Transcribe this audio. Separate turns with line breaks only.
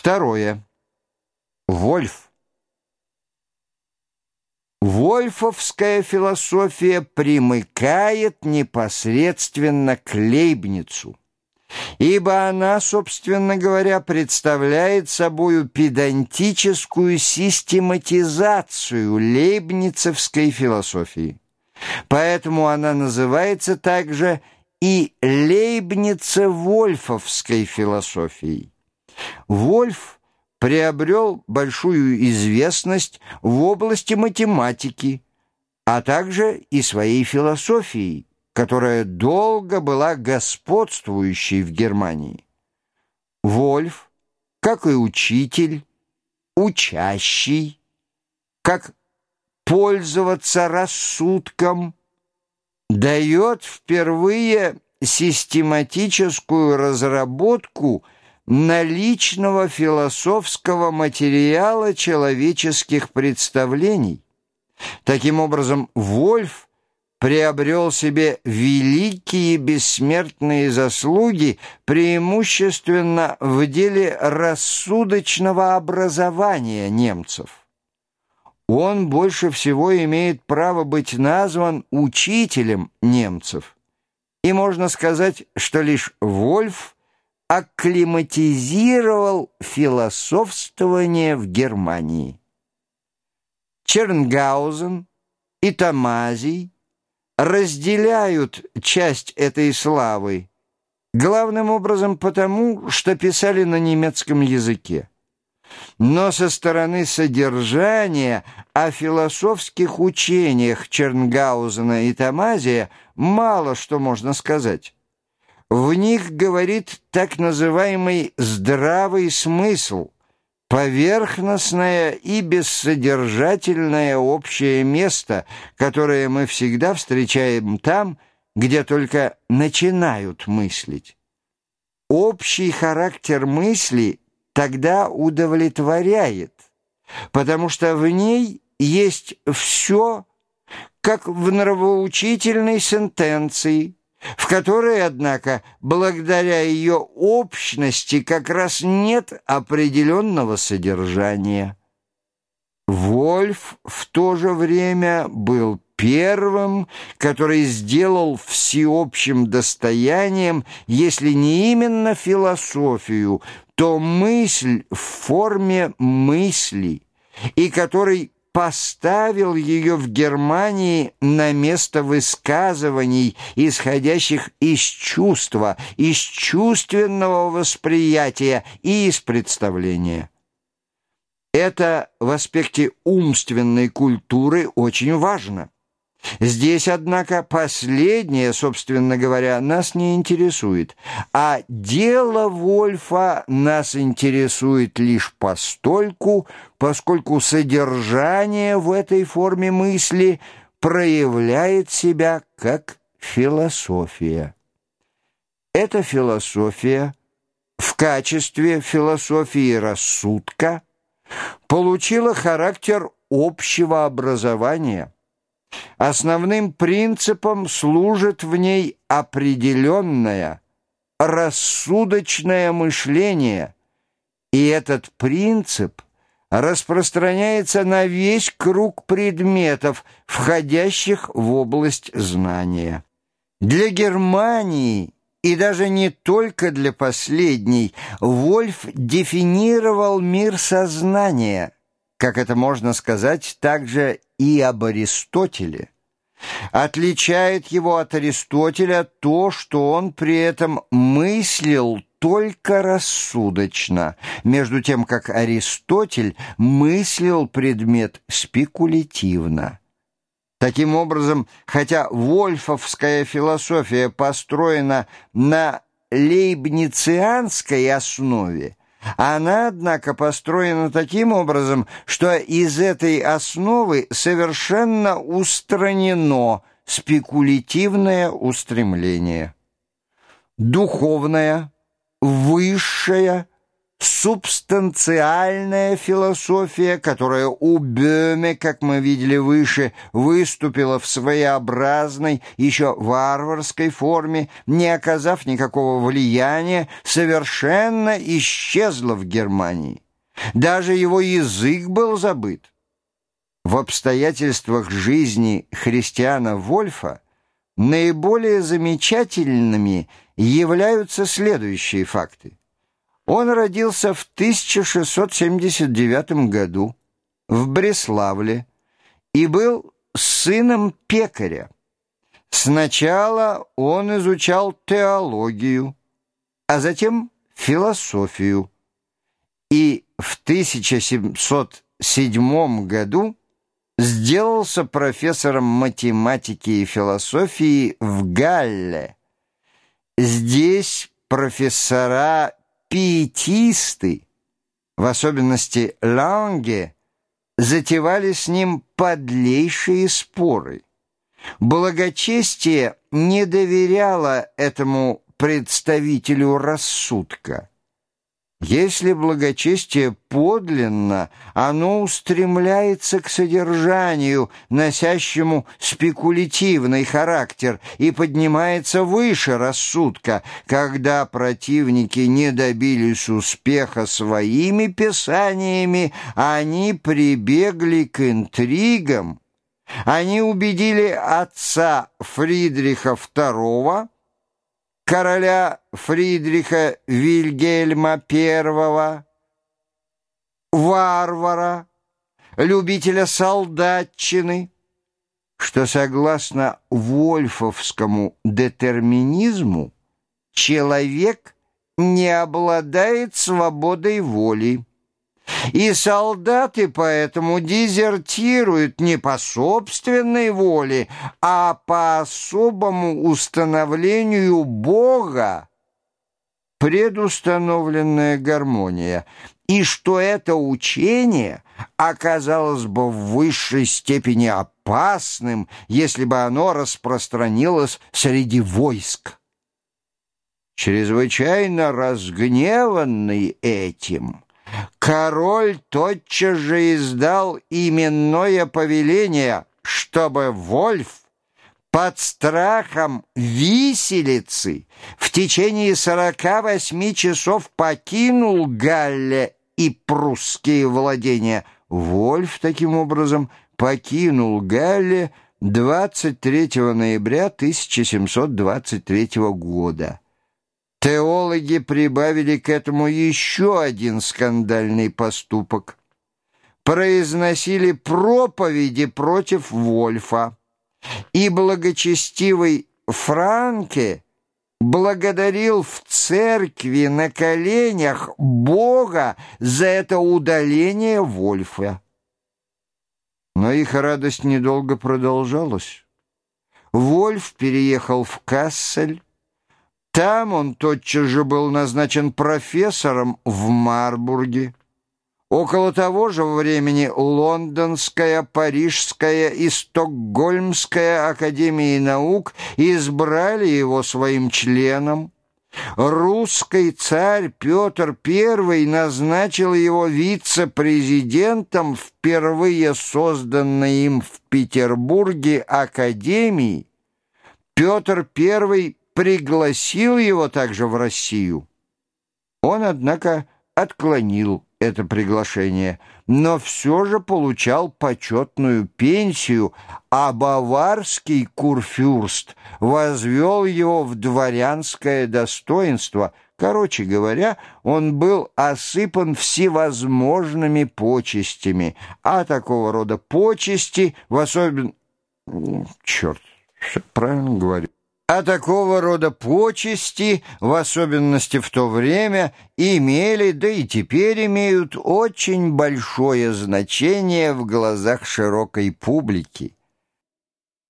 Второе. Вольф. Вольфовская философия примыкает непосредственно к Лейбницу, ибо она, собственно говоря, представляет собою педантическую систематизацию лейбницевской философии. Поэтому она называется также и Лейбнице-Вольфовской философией. Вольф приобрел большую известность в области математики, а также и своей философией, которая долго была господствующей в Германии. Вольф, как и учитель, учащий, как пользоваться рассудком, дает впервые систематическую разработку – наличного философского материала человеческих представлений. Таким образом, Вольф приобрел себе великие бессмертные заслуги преимущественно в деле рассудочного образования немцев. Он больше всего имеет право быть назван учителем немцев. И можно сказать, что лишь Вольф – акклиматизировал философствование в Германии. Чернгаузен и Тамазий разделяют часть этой славы, главным образом потому, что писали на немецком языке. Но со стороны содержания о философских учениях Чернгаузена и Тамазия мало что можно сказать. В них говорит так называемый «здравый смысл», поверхностное и бессодержательное общее место, которое мы всегда встречаем там, где только начинают мыслить. Общий характер мысли тогда удовлетворяет, потому что в ней есть все, как в нравоучительной сентенции – в которой, однако, благодаря ее общности как раз нет определенного содержания. Вольф в то же время был первым, который сделал всеобщим достоянием, если не именно философию, то мысль в форме мысли, и который поставил ее в Германии на место высказываний, исходящих из чувства, из чувственного восприятия и из представления. Это в аспекте умственной культуры очень важно. Здесь, однако, последнее, собственно говоря, нас не интересует, а дело Вольфа нас интересует лишь постольку, поскольку содержание в этой форме мысли проявляет себя как философия. Эта философия в качестве философии рассудка получила характер общего образования – Основным принципом служит в ней определенное, рассудочное мышление, и этот принцип распространяется на весь круг предметов, входящих в область знания. Для Германии и даже не только для последней Вольф дефинировал мир сознания – как это можно сказать также и об Аристотеле. Отличает его от Аристотеля то, что он при этом мыслил только рассудочно, между тем как Аристотель мыслил предмет спекулятивно. Таким образом, хотя вольфовская философия построена на лейбницианской основе, она, однако, построена таким образом, что из этой основы совершенно устранено спекулятивное устремление. Духовное, высшее, субстанциальная философия, которая у Бёме, как мы видели выше, выступила в своеобразной, еще варварской форме, не оказав никакого влияния, совершенно исчезла в Германии. Даже его язык был забыт. В обстоятельствах жизни христиана Вольфа наиболее замечательными являются следующие факты. Он родился в 1679 году в Бреславле и был сыном пекаря. Сначала он изучал теологию, а затем философию, и в 1707 году сделался профессором математики и философии в Галле. Здесь профессора пиетисты, в особенности Ланге, затевали с ним подлейшие споры. Благочестие не доверяло этому представителю рассудка. Если благочестие подлинно, оно устремляется к содержанию, носящему спекулятивный характер, и поднимается выше рассудка, когда противники не добились успеха своими писаниями, они прибегли к интригам. Они убедили отца Фридриха II, короля Фридриха Вильгельма I, варвара, любителя солдатчины, что согласно вольфовскому детерминизму человек не обладает свободой воли. И солдаты поэтому дезертируют не по собственной воле, а по особому установлению Бога, предустановленная гармония, и что это учение оказалось бы в высшей степени опасным, если бы оно распространилось среди войск. Чрезвычайно разгневанный этим – Король тотчас же издал именное повеление, чтобы Вольф под страхом виселицы в течение сорока восьми часов покинул Галле и прусские владения. Вольф, таким образом, покинул Галле 23 ноября 1723 года. Теологи прибавили к этому еще один скандальный поступок. Произносили проповеди против Вольфа. И благочестивый Франке благодарил в церкви на коленях Бога за это удаление Вольфа. Но их радость недолго продолжалась. Вольф переехал в Кассель, там он тотчас же был назначен профессором в Марбурге. Около того же времени Лондонская, Парижская и Стокгольмская академии наук избрали его своим членом. Русский царь Петр I назначил его вице-президентом впервые созданной им в Петербурге академии. Петр I пригласил его также в Россию. Он, однако, отклонил это приглашение, но все же получал почетную пенсию, а баварский курфюрст возвел его в дворянское достоинство. Короче говоря, он был осыпан всевозможными почестями, а такого рода почести в особен... Черт, правильно говорю. А такого рода почести, в особенности в то время, имели, да и теперь имеют очень большое значение в глазах широкой публики.